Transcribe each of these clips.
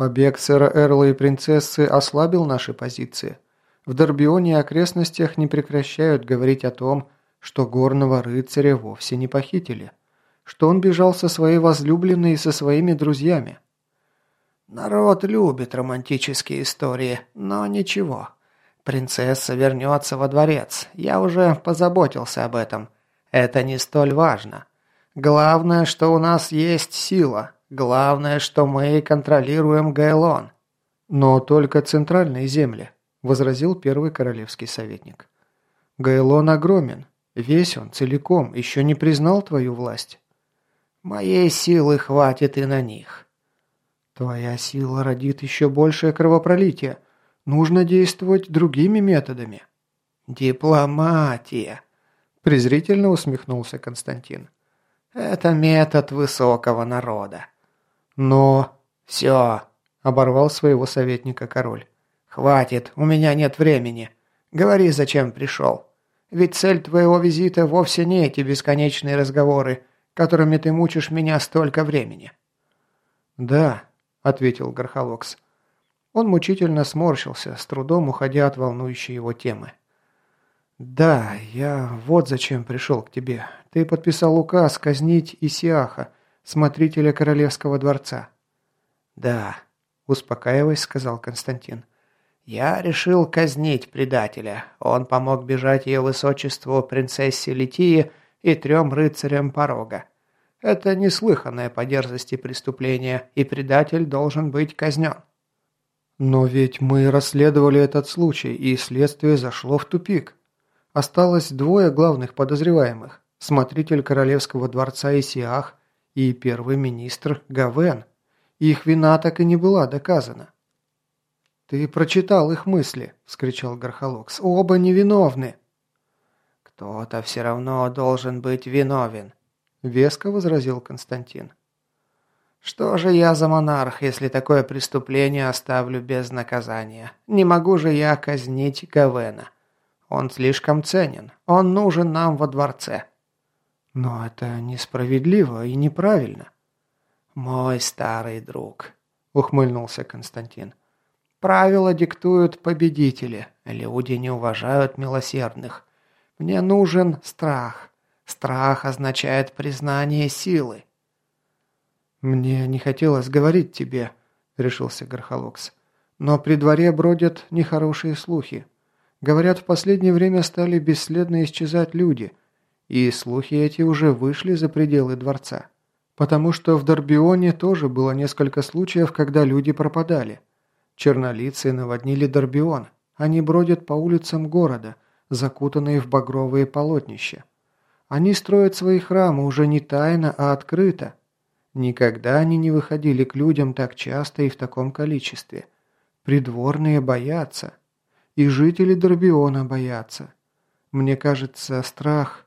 Побег сэра Эрла и принцессы ослабил наши позиции. В Дорбионе и окрестностях не прекращают говорить о том, что горного рыцаря вовсе не похитили, что он бежал со своей возлюбленной и со своими друзьями. Народ любит романтические истории, но ничего. Принцесса вернется во дворец. Я уже позаботился об этом. Это не столь важно. Главное, что у нас есть сила. Главное, что мы контролируем Гайлон. Но только центральные земли, возразил первый королевский советник. Гайлон огромен. Весь он целиком еще не признал твою власть. Моей силы хватит и на них. Твоя сила родит еще большее кровопролитие. Нужно действовать другими методами. Дипломатия, презрительно усмехнулся Константин. Это метод высокого народа. Но... Все, оборвал своего советника король. Хватит, у меня нет времени. Говори, зачем пришел. Ведь цель твоего визита вовсе не эти бесконечные разговоры, которыми ты мучишь меня столько времени. Да, ответил Гархалокс. Он мучительно сморщился, с трудом уходя от волнующей его темы. «Да, я вот зачем пришел к тебе. Ты подписал указ казнить Исиаха, смотрителя королевского дворца». «Да», – успокаиваясь, сказал Константин. «Я решил казнить предателя. Он помог бежать ее высочеству принцессе Литии и трем рыцарям порога. Это неслыханное по дерзости преступление, и предатель должен быть казнен». «Но ведь мы расследовали этот случай, и следствие зашло в тупик», Осталось двое главных подозреваемых – смотритель королевского дворца Исиах и первый министр Гавен. Их вина так и не была доказана. «Ты прочитал их мысли», – вскричал Гархалокс. «Оба невиновны». «Кто-то все равно должен быть виновен», – веско возразил Константин. «Что же я за монарх, если такое преступление оставлю без наказания? Не могу же я казнить Гавена». Он слишком ценен. Он нужен нам во дворце». «Но это несправедливо и неправильно». «Мой старый друг», — ухмыльнулся Константин. «Правила диктуют победители. Люди не уважают милосердных. Мне нужен страх. Страх означает признание силы». «Мне не хотелось говорить тебе», — решился Гархалокс. «Но при дворе бродят нехорошие слухи. Говорят, в последнее время стали бесследно исчезать люди, и слухи эти уже вышли за пределы дворца. Потому что в Дорбионе тоже было несколько случаев, когда люди пропадали. Чернолицы наводнили Дорбион. Они бродят по улицам города, закутанные в багровые полотнища. Они строят свои храмы уже не тайно, а открыто. Никогда они не выходили к людям так часто и в таком количестве. Придворные боятся. И жители Дорбиона боятся. Мне кажется, страх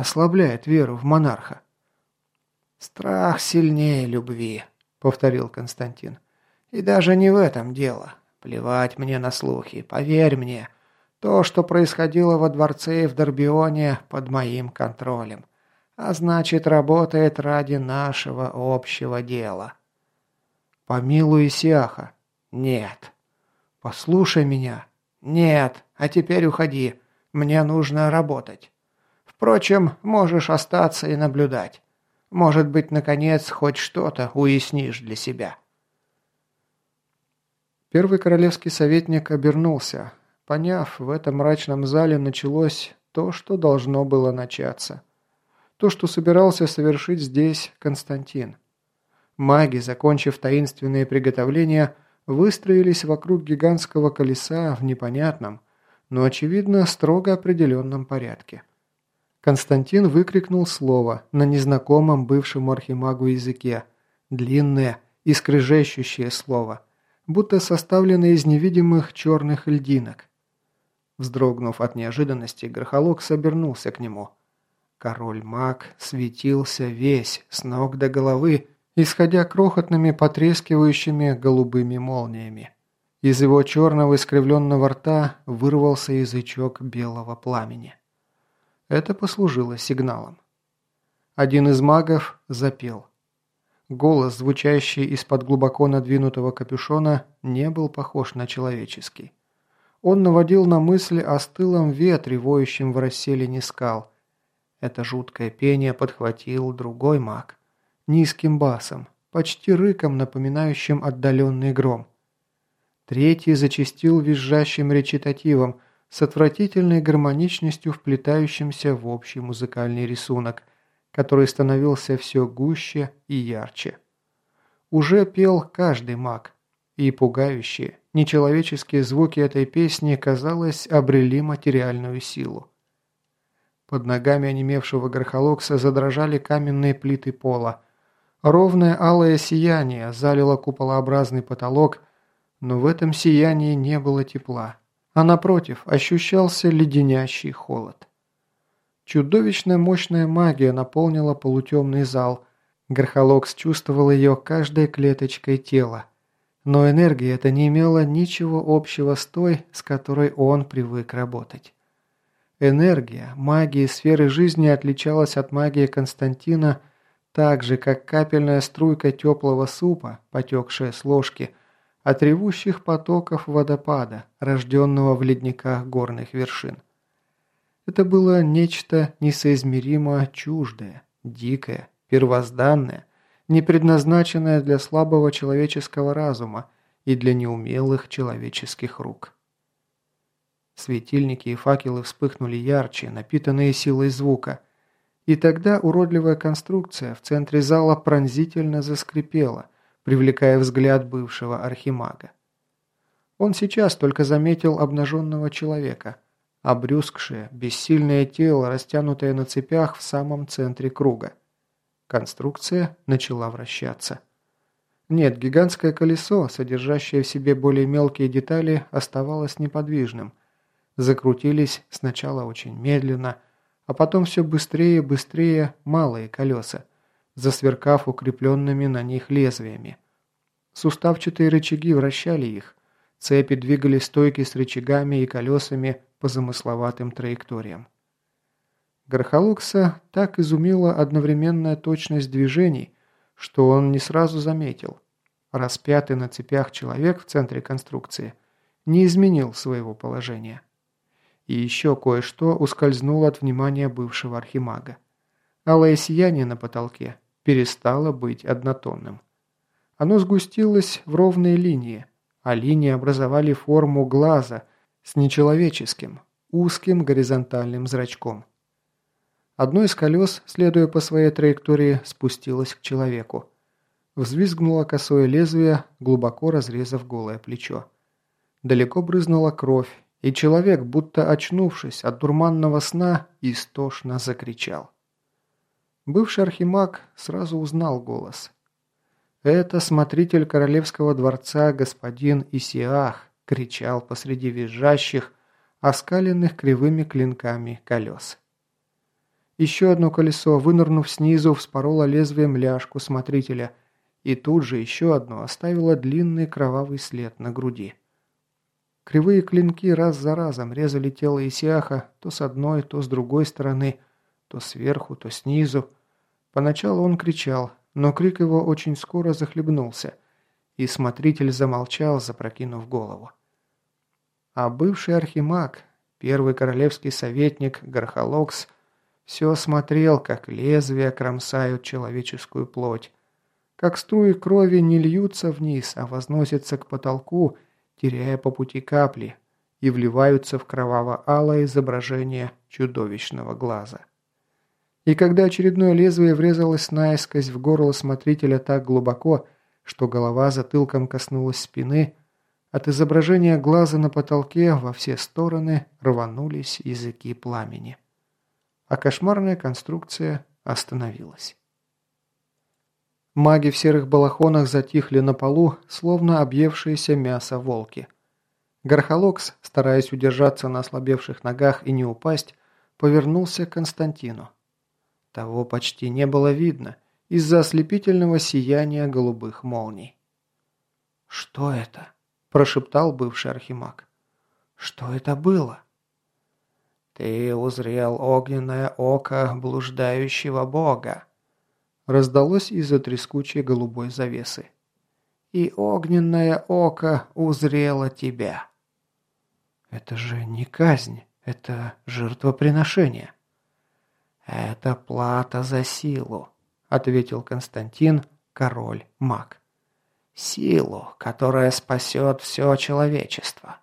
ослабляет веру в монарха. «Страх сильнее любви», — повторил Константин. «И даже не в этом дело. Плевать мне на слухи, поверь мне. То, что происходило во дворце и в Дорбионе, под моим контролем. А значит, работает ради нашего общего дела». «Помилуй Сиаха». «Нет». «Послушай меня», «Нет, а теперь уходи. Мне нужно работать. Впрочем, можешь остаться и наблюдать. Может быть, наконец, хоть что-то уяснишь для себя». Первый королевский советник обернулся, поняв, в этом мрачном зале началось то, что должно было начаться. То, что собирался совершить здесь Константин. Маги, закончив таинственные приготовления, выстроились вокруг гигантского колеса в непонятном, но, очевидно, строго определенном порядке. Константин выкрикнул слово на незнакомом бывшему архимагу языке, длинное и скрежещущее слово, будто составленное из невидимых черных льдинок. Вздрогнув от неожиданности, Грохолог собернулся к нему. Король-маг светился весь, с ног до головы, исходя крохотными потрескивающими голубыми молниями. Из его черного искривленного рта вырвался язычок белого пламени. Это послужило сигналом. Один из магов запел. Голос, звучащий из-под глубоко надвинутого капюшона, не был похож на человеческий. Он наводил на мысли о стылом ветре, воющем в расселине скал. Это жуткое пение подхватил другой маг. Низким басом, почти рыком, напоминающим отдаленный гром. Третий зачастил визжащим речитативом, с отвратительной гармоничностью вплетающимся в общий музыкальный рисунок, который становился все гуще и ярче. Уже пел каждый маг, и пугающие, нечеловеческие звуки этой песни, казалось, обрели материальную силу. Под ногами онемевшего Гархолокса задрожали каменные плиты пола. Ровное алое сияние залило куполообразный потолок, но в этом сиянии не было тепла, а напротив ощущался леденящий холод. Чудовищная мощная магия наполнила полутемный зал. Гархолокс чувствовал ее каждой клеточкой тела. Но энергия эта не имела ничего общего с той, с которой он привык работать. Энергия, магия сферы жизни отличалась от магии Константина так же, как капельная струйка теплого супа, потекшая с ложки, от ревущих потоков водопада, рожденного в ледниках горных вершин. Это было нечто несоизмеримо чуждое, дикое, первозданное, не предназначенное для слабого человеческого разума и для неумелых человеческих рук. Светильники и факелы вспыхнули ярче, напитанные силой звука, и тогда уродливая конструкция в центре зала пронзительно заскрипела, привлекая взгляд бывшего архимага. Он сейчас только заметил обнаженного человека – обрюзгшее, бессильное тело, растянутое на цепях в самом центре круга. Конструкция начала вращаться. Нет, гигантское колесо, содержащее в себе более мелкие детали, оставалось неподвижным. Закрутились сначала очень медленно, а потом все быстрее и быстрее малые колеса, засверкав укрепленными на них лезвиями. Суставчатые рычаги вращали их, цепи двигали стойки с рычагами и колесами по замысловатым траекториям. Гархалукса так изумила одновременная точность движений, что он не сразу заметил. Распятый на цепях человек в центре конструкции не изменил своего положения. И еще кое-что ускользнуло от внимания бывшего архимага. Алое сияние на потолке перестало быть однотонным. Оно сгустилось в ровные линии, а линии образовали форму глаза – с нечеловеческим, узким горизонтальным зрачком. Одно из колес, следуя по своей траектории, спустилось к человеку. Взвизгнуло косое лезвие, глубоко разрезав голое плечо. Далеко брызнула кровь, и человек, будто очнувшись от дурманного сна, истошно закричал. Бывший архимаг сразу узнал голос. Это смотритель королевского дворца господин Исиах, кричал посреди визжащих, оскаленных кривыми клинками колес. Еще одно колесо, вынырнув снизу, вспороло лезвием ляжку смотрителя, и тут же еще одно оставило длинный кровавый след на груди. Кривые клинки раз за разом резали тело Исиаха то с одной, то с другой стороны, то сверху, то снизу. Поначалу он кричал, но крик его очень скоро захлебнулся, и смотритель замолчал, запрокинув голову. А бывший архимаг, первый королевский советник Гархалокс, все смотрел, как лезвия кромсают человеческую плоть, как струи крови не льются вниз, а возносятся к потолку, теряя по пути капли, и вливаются в кроваво-алое изображение чудовищного глаза. И когда очередное лезвие врезалось наискось в горло смотрителя так глубоко, что голова затылком коснулась спины, от изображения глаза на потолке во все стороны рванулись языки пламени. А кошмарная конструкция остановилась. Маги в серых балахонах затихли на полу, словно объевшиеся мясо волки. Гархолокс, стараясь удержаться на ослабевших ногах и не упасть, повернулся к Константину. Того почти не было видно из-за ослепительного сияния голубых молний. «Что это?» – прошептал бывший архимаг. «Что это было?» «Ты узрел огненное око блуждающего бога», раздалось из-за трескучей голубой завесы. «И огненное око узрело тебя». «Это же не казнь, это жертвоприношение». «Это плата за силу», — ответил Константин, король-маг. «Силу, которая спасет все человечество».